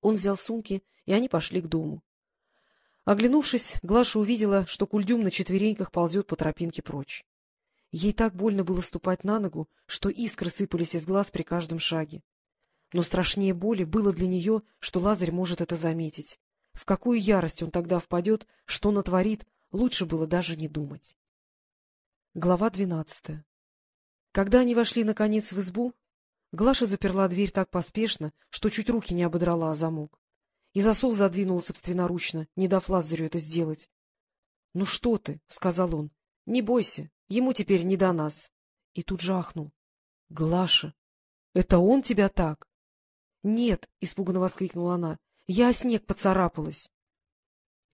Он взял сумки, и они пошли к дому. Оглянувшись, Глаша увидела, что Кульдюм на четвереньках ползет по тропинке прочь. Ей так больно было ступать на ногу, что искры сыпались из глаз при каждом шаге. Но страшнее боли было для нее, что Лазарь может это заметить. В какую ярость он тогда впадет, что натворит, лучше было даже не думать. Глава двенадцатая Когда они вошли, наконец, в избу, Глаша заперла дверь так поспешно, что чуть руки не ободрала о замок. И засов задвинула собственноручно, не дав Лазарю это сделать. — Ну что ты, — сказал он, — не бойся, ему теперь не до нас. И тут жахнул. — Глаша, это он тебя так? — Нет, — испуганно воскликнула она, — я о снег поцарапалась.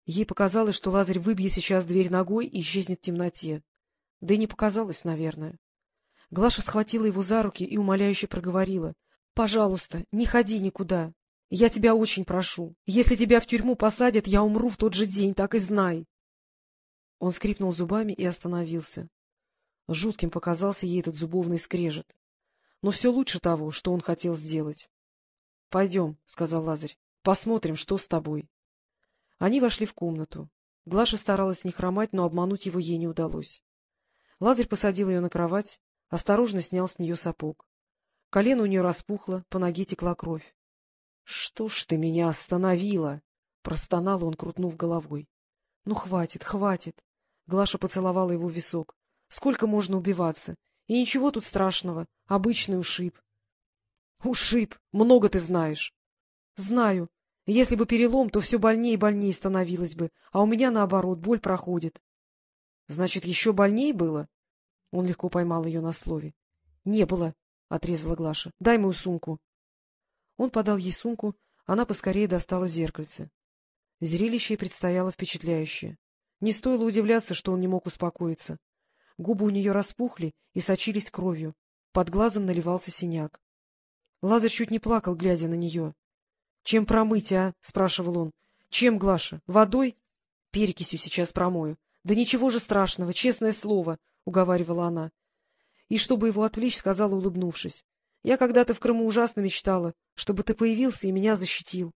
Ей показалось, что Лазарь выбьет сейчас дверь ногой и исчезнет в темноте. Да и не показалось, наверное. Глаша схватила его за руки и умоляюще проговорила. — Пожалуйста, не ходи никуда. Я тебя очень прошу. Если тебя в тюрьму посадят, я умру в тот же день, так и знай. Он скрипнул зубами и остановился. Жутким показался ей этот зубовный скрежет. Но все лучше того, что он хотел сделать. — Пойдем, — сказал Лазарь, — посмотрим, что с тобой. Они вошли в комнату. Глаша старалась не хромать, но обмануть его ей не удалось. Лазарь посадил ее на кровать, осторожно снял с нее сапог. Колено у нее распухло, по ноге текла кровь. — Что ж ты меня остановила? — простонал он, крутнув головой. — Ну, хватит, хватит. Глаша поцеловала его в висок. — Сколько можно убиваться? И ничего тут страшного. Обычный ушиб. — Ушиб. Много ты знаешь. — Знаю. Если бы перелом, то все больнее и больнее становилось бы, а у меня, наоборот, боль проходит. — Значит, еще больнее было? Он легко поймал ее на слове. — Не было, — отрезала Глаша. — Дай мою сумку. Он подал ей сумку, она поскорее достала зеркальце. Зрелище ей предстояло впечатляющее. Не стоило удивляться, что он не мог успокоиться. Губы у нее распухли и сочились кровью. Под глазом наливался синяк. Лазарь чуть не плакал, глядя на нее. — Чем промыть, а? — спрашивал он. — Чем, Глаша? Водой? — Перекисью сейчас промою. — Да ничего же страшного, честное слово, — уговаривала она. И, чтобы его отвлечь, сказала, улыбнувшись. — Я когда-то в Крыму ужасно мечтала, чтобы ты появился и меня защитил.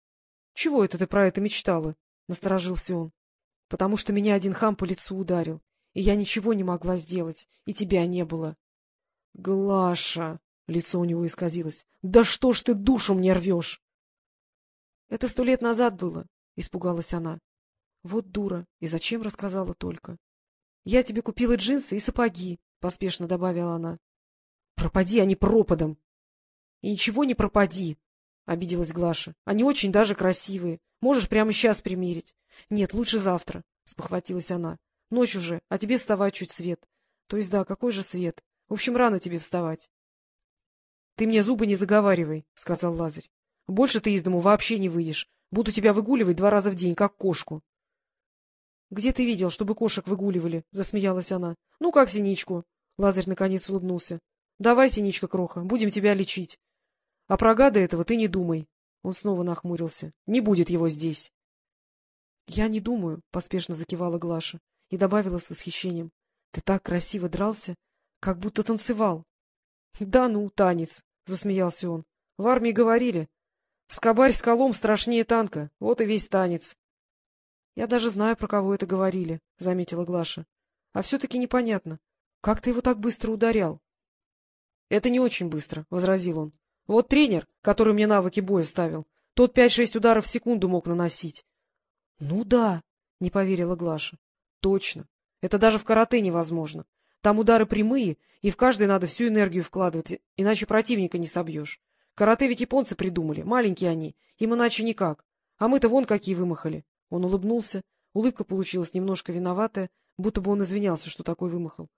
— Чего это ты про это мечтала? — насторожился он. — Потому что меня один хам по лицу ударил, и я ничего не могла сделать, и тебя не было. — Глаша! — лицо у него исказилось. — Да что ж ты душу мне рвешь? — Это сто лет назад было, — испугалась она. — Вот дура, и зачем рассказала только? — Я тебе купила джинсы и сапоги, — поспешно добавила она. — Пропади, не пропадом! — И ничего не пропади, — обиделась Глаша. — Они очень даже красивые. Можешь прямо сейчас примерить. — Нет, лучше завтра, — спохватилась она. — Ночь уже, а тебе вставать чуть свет. То есть да, какой же свет? В общем, рано тебе вставать. — Ты мне зубы не заговаривай, — сказал Лазарь. — Больше ты из дому вообще не выйдешь. Буду тебя выгуливать два раза в день, как кошку. — Где ты видел, чтобы кошек выгуливали? — засмеялась она. — Ну, как синичку. Лазарь наконец улыбнулся. — Давай, синичка кроха, будем тебя лечить. А про гада этого ты не думай. Он снова нахмурился. — Не будет его здесь. — Я не думаю, — поспешно закивала Глаша и добавила с восхищением. — Ты так красиво дрался, как будто танцевал. — Да ну, танец, — засмеялся он. — В армии говорили. Скобарь с колом страшнее танка. Вот и весь танец. — Я даже знаю, про кого это говорили, — заметила Глаша. — А все-таки непонятно. Как ты его так быстро ударял? — Это не очень быстро, — возразил он. — Вот тренер, который мне навыки боя ставил, тот пять-шесть ударов в секунду мог наносить. — Ну да, — не поверила Глаша. — Точно. Это даже в карате невозможно. Там удары прямые, и в каждый надо всю энергию вкладывать, иначе противника не собьешь. Карате ведь японцы придумали, маленькие они, им иначе никак. А мы-то вон какие вымахали. Он улыбнулся, улыбка получилась немножко виноватая, будто бы он извинялся, что такой вымахал.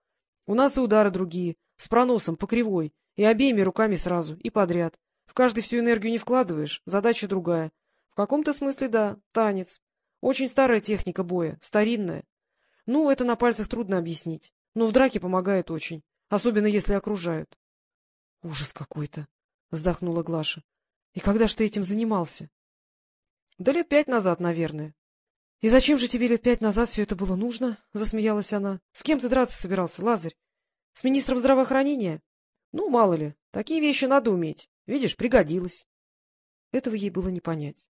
У нас и удары другие, с проносом, по кривой, и обеими руками сразу, и подряд. В каждый всю энергию не вкладываешь, задача другая. В каком-то смысле, да, танец. Очень старая техника боя, старинная. Ну, это на пальцах трудно объяснить, но в драке помогает очень, особенно если окружают. — Ужас какой-то! — вздохнула Глаша. — И когда ж ты этим занимался? — Да лет пять назад, наверное. — И зачем же тебе лет пять назад все это было нужно? — засмеялась она. — С кем ты драться собирался, Лазарь? С министром здравоохранения? Ну, мало ли, такие вещи надо уметь. Видишь, пригодилось. Этого ей было не понять.